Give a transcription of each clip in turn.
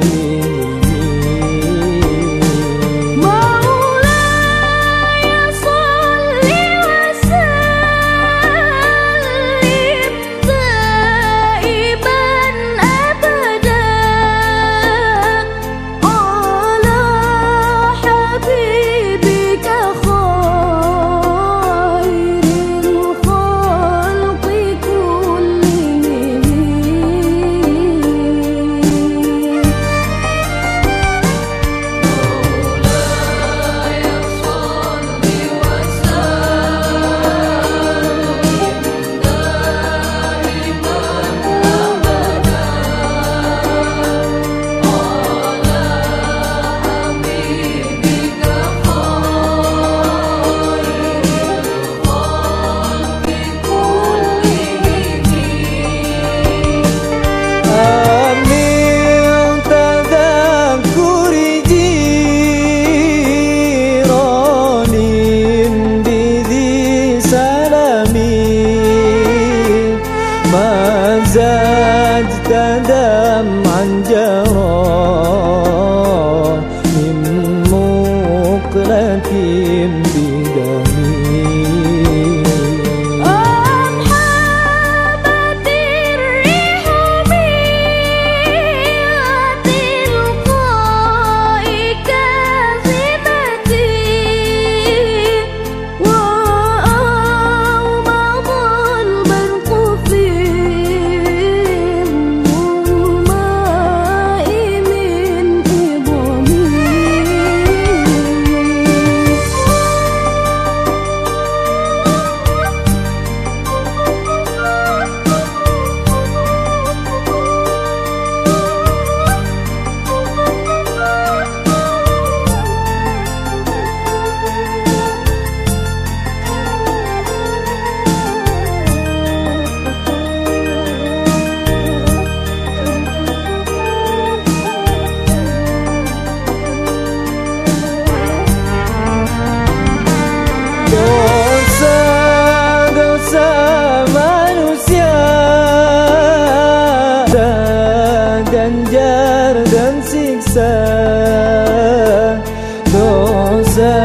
You. lan beden yerden sikse Doze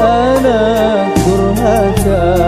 ana kurhata.